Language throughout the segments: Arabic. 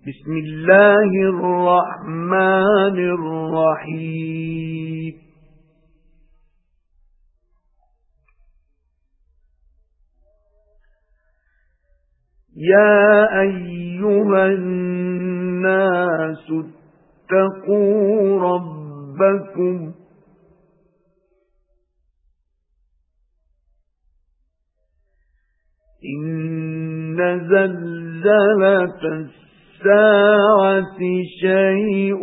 بسم الله الرحمن الرحيم. يا أيها الناس اتقوا ربكم. إن زلزلة الساعة شيء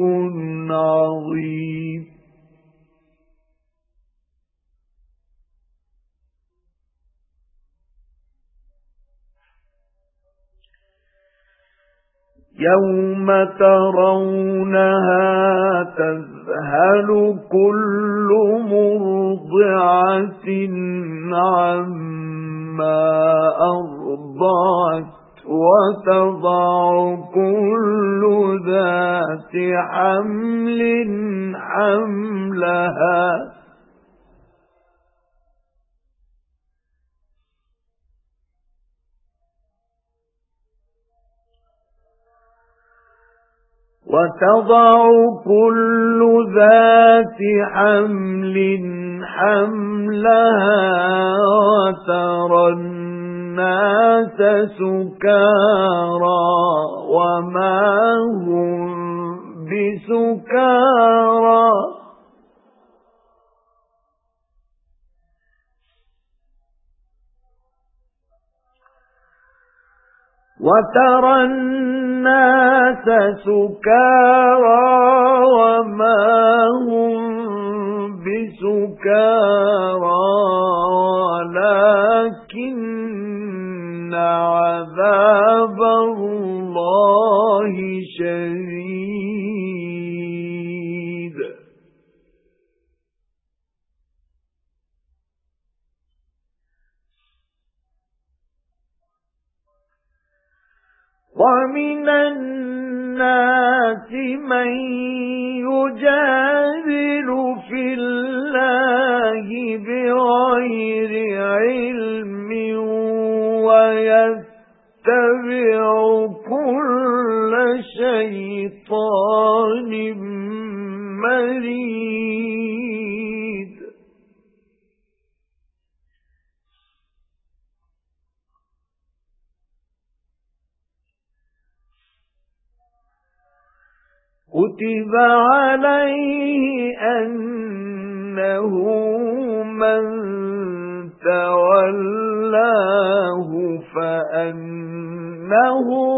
عظيم. يوم ترونها تذهل كل مرضعة عما أرضعت وتضع كل ذات حمل حملها. وتضع كل ذات حمل حملها. الناس سكارى وما هم بسكارى. وترى الناس سكارى وما هم بسكارى. ولكن عذاب الله شديد. ومن الناس من يجادل في الله بغير علم ويتبع كل شيطان مريد. كتب عليه أنه من تولاه فأنه